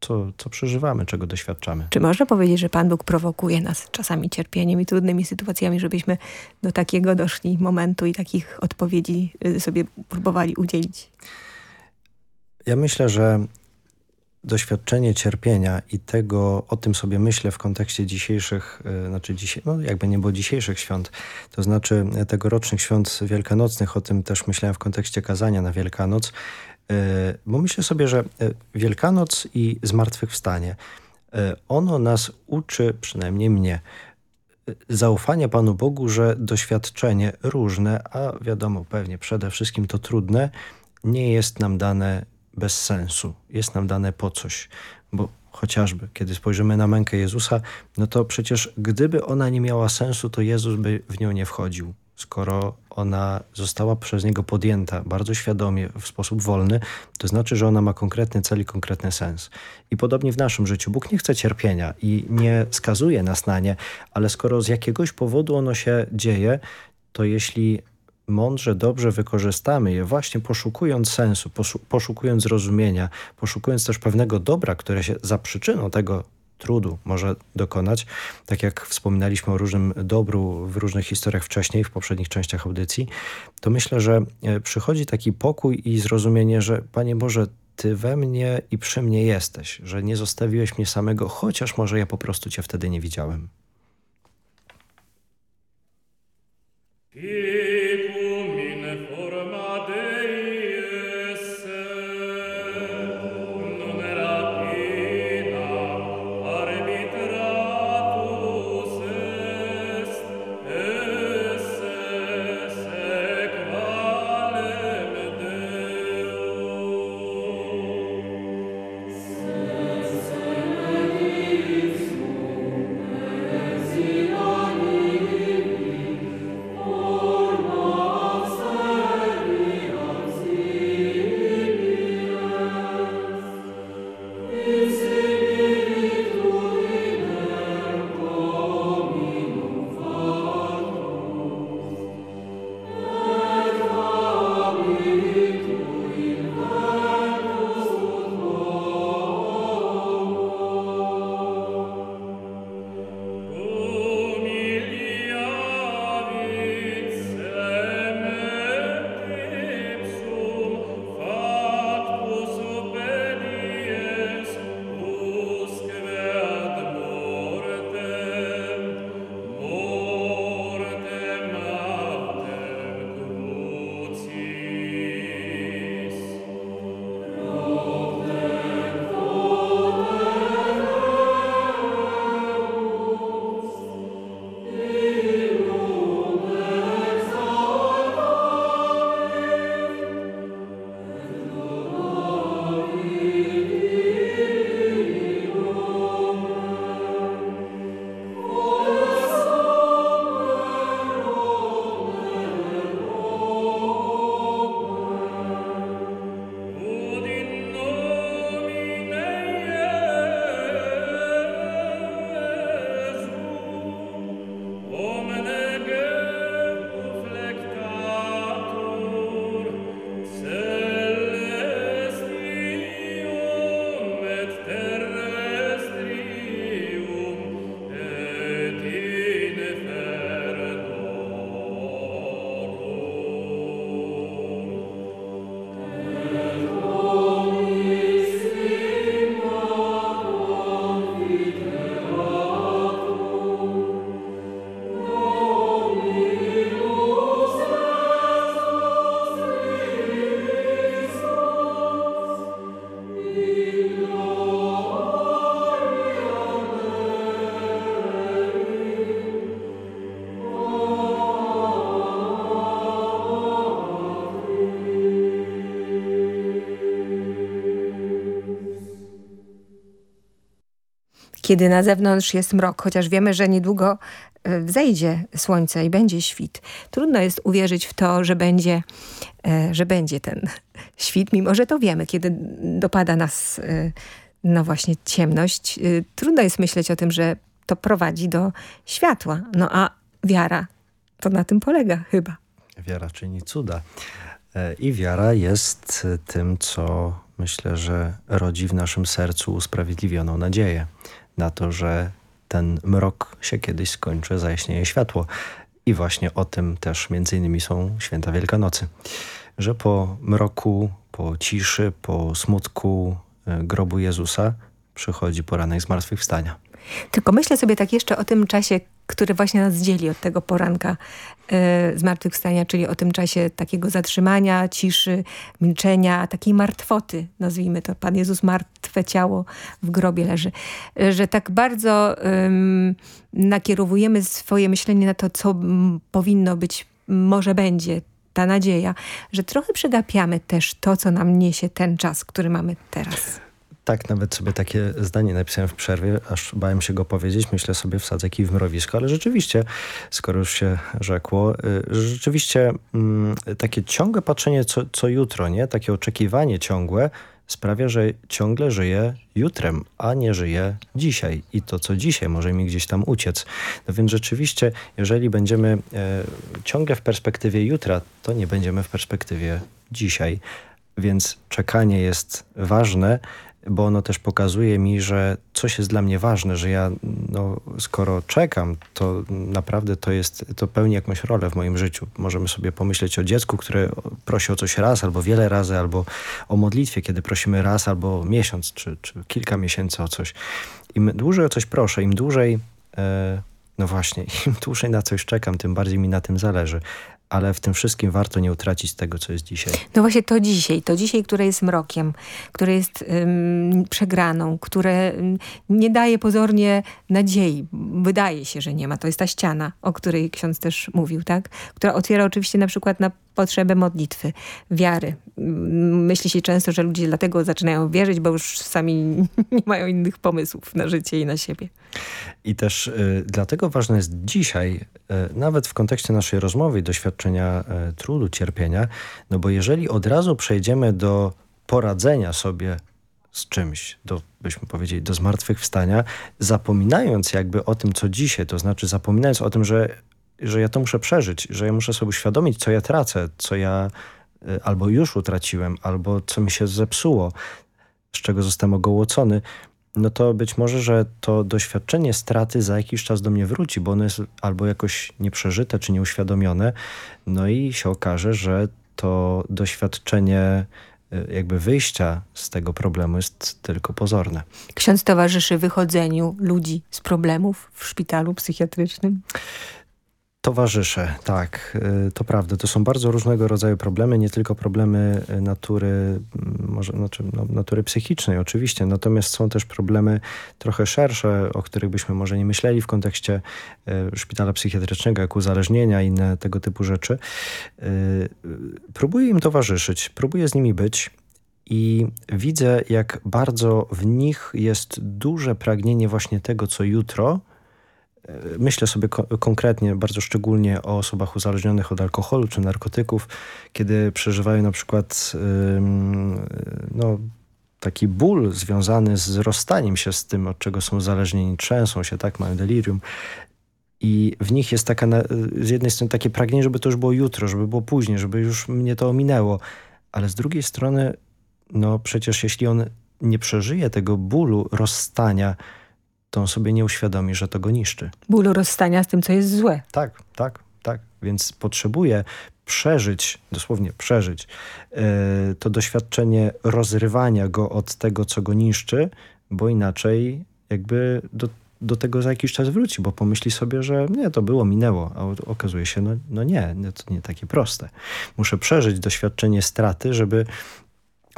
co, co przeżywamy, czego doświadczamy. Czy można powiedzieć, że Pan Bóg prowokuje nas czasami cierpieniem i trudnymi sytuacjami, żebyśmy do takiego doszli momentu i takich odpowiedzi y, sobie próbowali udzielić? Ja myślę, że doświadczenie cierpienia i tego, o tym sobie myślę w kontekście dzisiejszych, y, znaczy dzisiaj, no jakby nie było dzisiejszych świąt, to znaczy tegorocznych świąt wielkanocnych, o tym też myślałem w kontekście kazania na Wielkanoc, bo myślę sobie, że e, Wielkanoc i Zmartwychwstanie, e, ono nas uczy, przynajmniej mnie, zaufania Panu Bogu, że doświadczenie różne, a wiadomo pewnie przede wszystkim to trudne, nie jest nam dane bez sensu. Jest nam dane po coś. Bo chociażby, kiedy spojrzymy na mękę Jezusa, no to przecież gdyby ona nie miała sensu, to Jezus by w nią nie wchodził skoro ona została przez niego podjęta bardzo świadomie, w sposób wolny, to znaczy, że ona ma konkretny cel i konkretny sens. I podobnie w naszym życiu. Bóg nie chce cierpienia i nie skazuje nas na nie, ale skoro z jakiegoś powodu ono się dzieje, to jeśli mądrze, dobrze wykorzystamy je, właśnie poszukując sensu, poszukując zrozumienia, poszukując też pewnego dobra, które się za przyczyną tego trudu może dokonać. Tak jak wspominaliśmy o różnym dobru w różnych historiach wcześniej, w poprzednich częściach audycji, to myślę, że e, przychodzi taki pokój i zrozumienie, że Panie Boże, Ty we mnie i przy mnie jesteś, że nie zostawiłeś mnie samego, chociaż może ja po prostu Cię wtedy nie widziałem. Kiedy na zewnątrz jest mrok, chociaż wiemy, że niedługo e, wzejdzie słońce i będzie świt. Trudno jest uwierzyć w to, że będzie, e, że będzie ten <laughs> świt, mimo że to wiemy, kiedy dopada nas e, no właśnie ciemność. Trudno jest myśleć o tym, że to prowadzi do światła. No a wiara to na tym polega chyba. Wiara czyni cuda. I wiara jest tym, co myślę, że rodzi w naszym sercu usprawiedliwioną nadzieję na to, że ten mrok się kiedyś skończy, zajaśnieje światło. I właśnie o tym też między innymi są święta Wielkanocy. Że po mroku, po ciszy, po smutku e, grobu Jezusa przychodzi poranek zmartwychwstania. Tylko myślę sobie tak jeszcze o tym czasie, który właśnie nas dzieli od tego poranka y, zmartwychwstania, czyli o tym czasie takiego zatrzymania, ciszy, milczenia, takiej martwoty, nazwijmy to. Pan Jezus martwe ciało w grobie leży. Że tak bardzo nakierowujemy swoje myślenie na to, co powinno być, może będzie, ta nadzieja, że trochę przegapiamy też to, co nam niesie ten czas, który mamy teraz. Tak, nawet sobie takie zdanie napisałem w przerwie, aż bałem się go powiedzieć. Myślę sobie, wsadzę kij w mrowisko, ale rzeczywiście, skoro już się rzekło, y, rzeczywiście mm, takie ciągłe patrzenie co, co jutro, nie? Takie oczekiwanie ciągłe sprawia, że ciągle żyję jutrem, a nie żyję dzisiaj. I to, co dzisiaj może mi gdzieś tam uciec. No więc rzeczywiście, jeżeli będziemy e, ciągle w perspektywie jutra, to nie będziemy w perspektywie dzisiaj. Więc czekanie jest ważne, bo ono też pokazuje mi, że coś jest dla mnie ważne, że ja no, skoro czekam, to naprawdę to jest, to pełni jakąś rolę w moim życiu. Możemy sobie pomyśleć o dziecku, które prosi o coś raz albo wiele razy, albo o modlitwie, kiedy prosimy raz albo miesiąc, czy, czy kilka miesięcy o coś. Im dłużej o coś proszę, im dłużej e, no właśnie, <laughs> im dłużej na coś czekam, tym bardziej mi na tym zależy ale w tym wszystkim warto nie utracić tego, co jest dzisiaj. No właśnie to dzisiaj, to dzisiaj, które jest mrokiem, które jest ym, przegraną, które ym, nie daje pozornie nadziei. Wydaje się, że nie ma. To jest ta ściana, o której ksiądz też mówił, tak? Która otwiera oczywiście na przykład na potrzebę modlitwy, wiary. Myśli się często, że ludzie dlatego zaczynają wierzyć, bo już sami <laughs> nie mają innych pomysłów na życie i na siebie. I też y, dlatego ważne jest dzisiaj, y, nawet w kontekście naszej rozmowy i doświadczenia y, trudu, cierpienia, no bo jeżeli od razu przejdziemy do poradzenia sobie z czymś, do, byśmy powiedzieli, do zmartwychwstania, zapominając jakby o tym, co dzisiaj, to znaczy zapominając o tym, że że ja to muszę przeżyć, że ja muszę sobie uświadomić, co ja tracę, co ja y, albo już utraciłem, albo co mi się zepsuło, z czego zostałem ogołocony, no to być może, że to doświadczenie straty za jakiś czas do mnie wróci, bo ono jest albo jakoś nieprzeżyte, czy nieuświadomione, no i się okaże, że to doświadczenie y, jakby wyjścia z tego problemu jest tylko pozorne. Ksiądz towarzyszy wychodzeniu ludzi z problemów w szpitalu psychiatrycznym? Towarzysze, tak, y, to prawda. To są bardzo różnego rodzaju problemy, nie tylko problemy y, natury, mm, może znaczy, no, natury psychicznej oczywiście, natomiast są też problemy trochę szersze, o których byśmy może nie myśleli w kontekście y, szpitala psychiatrycznego, jak uzależnienia i inne tego typu rzeczy. Próbuję im towarzyszyć, próbuję z nimi być i widzę, jak bardzo w nich jest duże pragnienie właśnie tego, co jutro, Myślę sobie ko konkretnie, bardzo szczególnie o osobach uzależnionych od alkoholu czy narkotyków, kiedy przeżywają na przykład no, taki ból związany z rozstaniem się z tym, od czego są uzależnieni, trzęsą się, tak, mają delirium. I w nich jest taka, z jednej strony takie pragnienie, żeby to już było jutro, żeby było później, żeby już mnie to ominęło. Ale z drugiej strony, no przecież jeśli on nie przeżyje tego bólu rozstania, to on sobie nie uświadomi, że to go niszczy. Bólu rozstania z tym, co jest złe. Tak, tak, tak. Więc potrzebuje przeżyć, dosłownie przeżyć yy, to doświadczenie rozrywania go od tego, co go niszczy, bo inaczej jakby do, do tego za jakiś czas wróci, bo pomyśli sobie, że nie, to było, minęło, a okazuje się, no, no nie, no to nie takie proste. Muszę przeżyć doświadczenie straty, żeby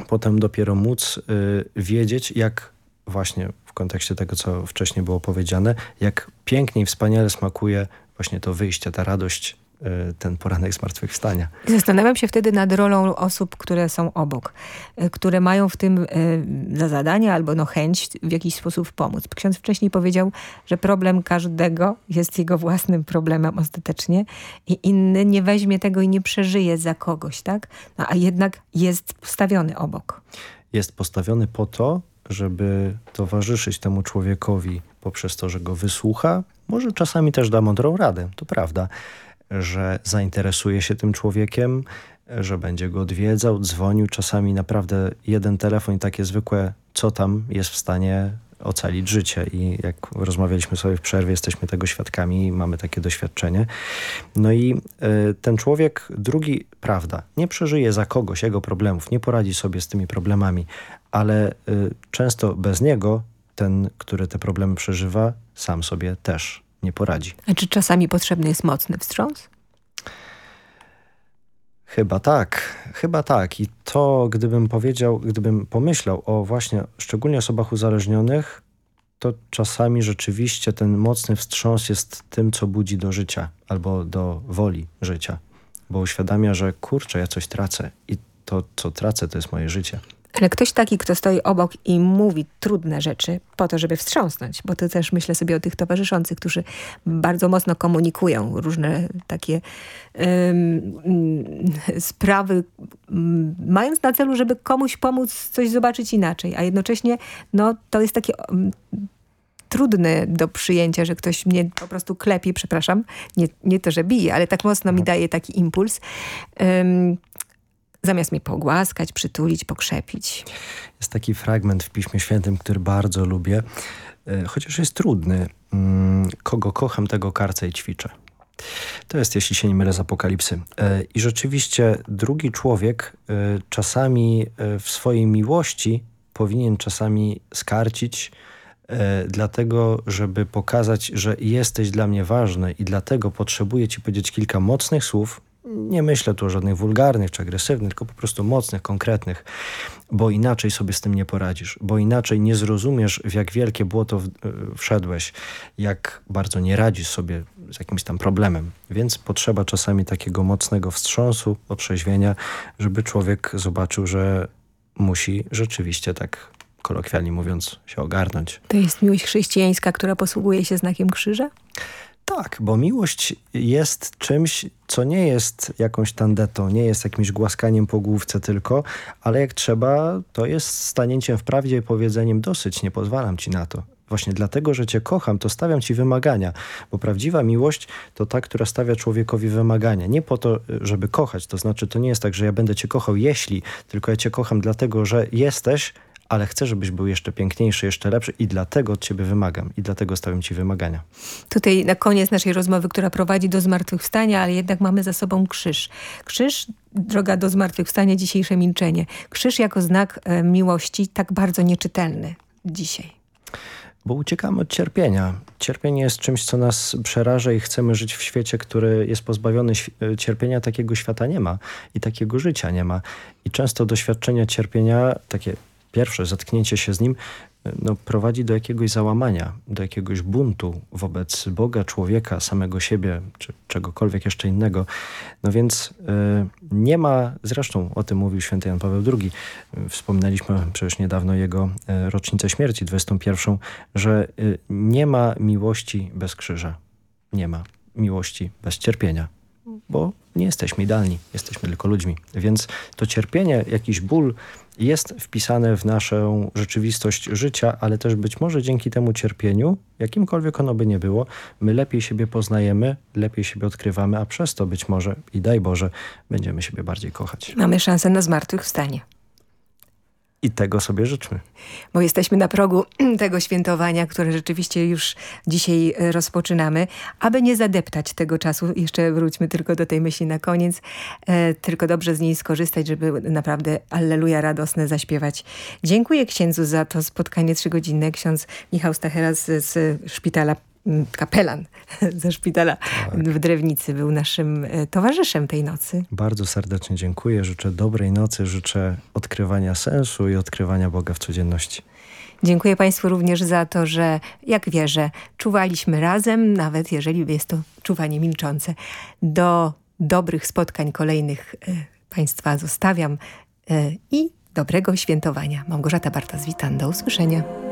potem dopiero móc yy, wiedzieć, jak właśnie w kontekście tego, co wcześniej było powiedziane, jak pięknie i wspaniale smakuje właśnie to wyjście, ta radość ten poranek zmartwychwstania. Zastanawiam się wtedy nad rolą osób, które są obok, y, które mają w tym za zadanie albo no chęć w jakiś sposób pomóc. Ksiądz wcześniej powiedział, że problem każdego jest jego własnym problemem ostatecznie i inny nie weźmie tego i nie przeżyje za kogoś, tak? No, a jednak jest postawiony obok. Jest postawiony po to, żeby towarzyszyć temu człowiekowi poprzez to, że go wysłucha, może czasami też da mądrą radę, to prawda, że zainteresuje się tym człowiekiem, że będzie go odwiedzał, dzwonił, czasami naprawdę jeden telefon i takie zwykłe co tam jest w stanie ocalić życie. I jak rozmawialiśmy sobie w przerwie, jesteśmy tego świadkami, mamy takie doświadczenie. No i y, ten człowiek, drugi, prawda, nie przeżyje za kogoś jego problemów, nie poradzi sobie z tymi problemami, ale y, często bez niego ten, który te problemy przeżywa, sam sobie też nie poradzi. A czy czasami potrzebny jest mocny wstrząs? Chyba tak, chyba tak. I to, gdybym powiedział, gdybym pomyślał o właśnie szczególnie osobach uzależnionych, to czasami rzeczywiście ten mocny wstrząs jest tym, co budzi do życia albo do woli życia, bo uświadamia, że kurczę, ja coś tracę i to, co tracę, to jest moje życie. Ale ktoś taki, kto stoi obok i mówi trudne rzeczy po to, żeby wstrząsnąć, bo to też myślę sobie o tych towarzyszących, którzy bardzo mocno komunikują różne takie sprawy, mając na celu, żeby komuś pomóc coś zobaczyć inaczej, a jednocześnie no, to jest takie trudne do przyjęcia, że ktoś mnie po prostu klepie, przepraszam, nie, nie to, że bije, ale tak mocno mi mhm. daje taki impuls zamiast mnie pogłaskać, przytulić, pokrzepić. Jest taki fragment w Piśmie Świętym, który bardzo lubię, e, chociaż jest trudny. Mm, kogo kocham, tego karcę i ćwiczę. To jest, jeśli się nie mylę, z Apokalipsy. E, I rzeczywiście drugi człowiek e, czasami w swojej miłości powinien czasami skarcić, dlatego, żeby pokazać, że jesteś dla mnie ważny i dlatego potrzebuję ci powiedzieć kilka mocnych słów, nie myślę tu o żadnych wulgarnych czy agresywnych, tylko po prostu mocnych, konkretnych, bo inaczej sobie z tym nie poradzisz, bo inaczej nie zrozumiesz, w jak wielkie błoto w, e, wszedłeś, jak bardzo nie radzisz sobie z jakimś tam problemem. Więc potrzeba czasami takiego mocnego wstrząsu, otrzeźwienia, żeby człowiek zobaczył, że musi rzeczywiście tak kolokwialnie mówiąc się ogarnąć. To jest miłość chrześcijańska, która posługuje się znakiem krzyża? Tak, bo miłość jest czymś, co nie jest jakąś tandetą, nie jest jakimś głaskaniem po główce tylko, ale jak trzeba, to jest stanięciem w prawdzie i powiedzeniem dosyć, nie pozwalam ci na to. Właśnie dlatego, że cię kocham, to stawiam ci wymagania, bo prawdziwa miłość to ta, która stawia człowiekowi wymagania. Nie po to, żeby kochać, to znaczy to nie jest tak, że ja będę cię kochał jeśli, tylko ja cię kocham dlatego, że jesteś, ale chcę, żebyś był jeszcze piękniejszy, jeszcze lepszy i dlatego od ciebie wymagam i dlatego stawiam ci wymagania. Tutaj na koniec naszej rozmowy, która prowadzi do zmartwychwstania, ale jednak mamy za sobą krzyż. Krzyż, droga do zmartwychwstania, dzisiejsze milczenie. Krzyż jako znak e, miłości tak bardzo nieczytelny dzisiaj. Bo uciekamy od cierpienia. Cierpienie jest czymś, co nas przeraża i chcemy żyć w świecie, który jest pozbawiony e, cierpienia. Takiego świata nie ma i takiego życia nie ma. I często doświadczenia cierpienia, takie pierwsze zetknięcie się z nim no, prowadzi do jakiegoś załamania, do jakiegoś buntu wobec Boga, człowieka, samego siebie, czy czegokolwiek jeszcze innego. No więc y, nie ma, zresztą o tym mówił święty Jan Paweł II, wspominaliśmy przecież niedawno jego rocznicę śmierci, 21, że y, nie ma miłości bez krzyża. Nie ma miłości bez cierpienia bo nie jesteśmy idealni, jesteśmy tylko ludźmi. Więc to cierpienie, jakiś ból jest wpisane w naszą rzeczywistość życia, ale też być może dzięki temu cierpieniu, jakimkolwiek ono by nie było, my lepiej siebie poznajemy, lepiej siebie odkrywamy, a przez to być może, i daj Boże, będziemy siebie bardziej kochać. Mamy szansę na zmartwychwstanie. I tego sobie życzmy. Bo jesteśmy na progu <clears throat> tego świętowania, które rzeczywiście już dzisiaj e, rozpoczynamy. Aby nie zadeptać tego czasu, jeszcze wróćmy tylko do tej myśli na koniec, e, tylko dobrze z niej skorzystać, żeby naprawdę Alleluja radosne zaśpiewać. Dziękuję księdzu za to spotkanie trzygodzinne. Ksiądz Michał Stachera z, z szpitala kapelan <laughs> ze szpitala tak. w Drewnicy był naszym e, towarzyszem tej nocy. Bardzo serdecznie dziękuję. Życzę dobrej nocy, życzę odkrywania sensu i odkrywania Boga w codzienności. Dziękuję Państwu również za to, że jak wierzę, czuwaliśmy razem, nawet jeżeli jest to czuwanie milczące. Do dobrych spotkań kolejnych e, Państwa zostawiam e, i dobrego świętowania. Małgorzata Bartas, witam, do usłyszenia.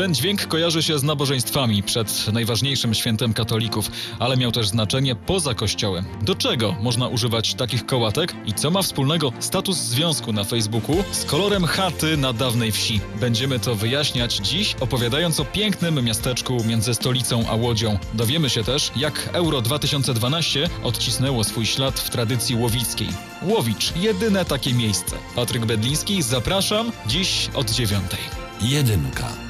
Ten dźwięk kojarzy się z nabożeństwami przed najważniejszym świętem katolików, ale miał też znaczenie poza kościołem. Do czego można używać takich kołatek i co ma wspólnego status związku na Facebooku z kolorem chaty na dawnej wsi? Będziemy to wyjaśniać dziś, opowiadając o pięknym miasteczku między stolicą a Łodzią. Dowiemy się też, jak Euro 2012 odcisnęło swój ślad w tradycji łowickiej. Łowicz, jedyne takie miejsce. Patryk Bedliński, zapraszam dziś od dziewiątej. Jedynka.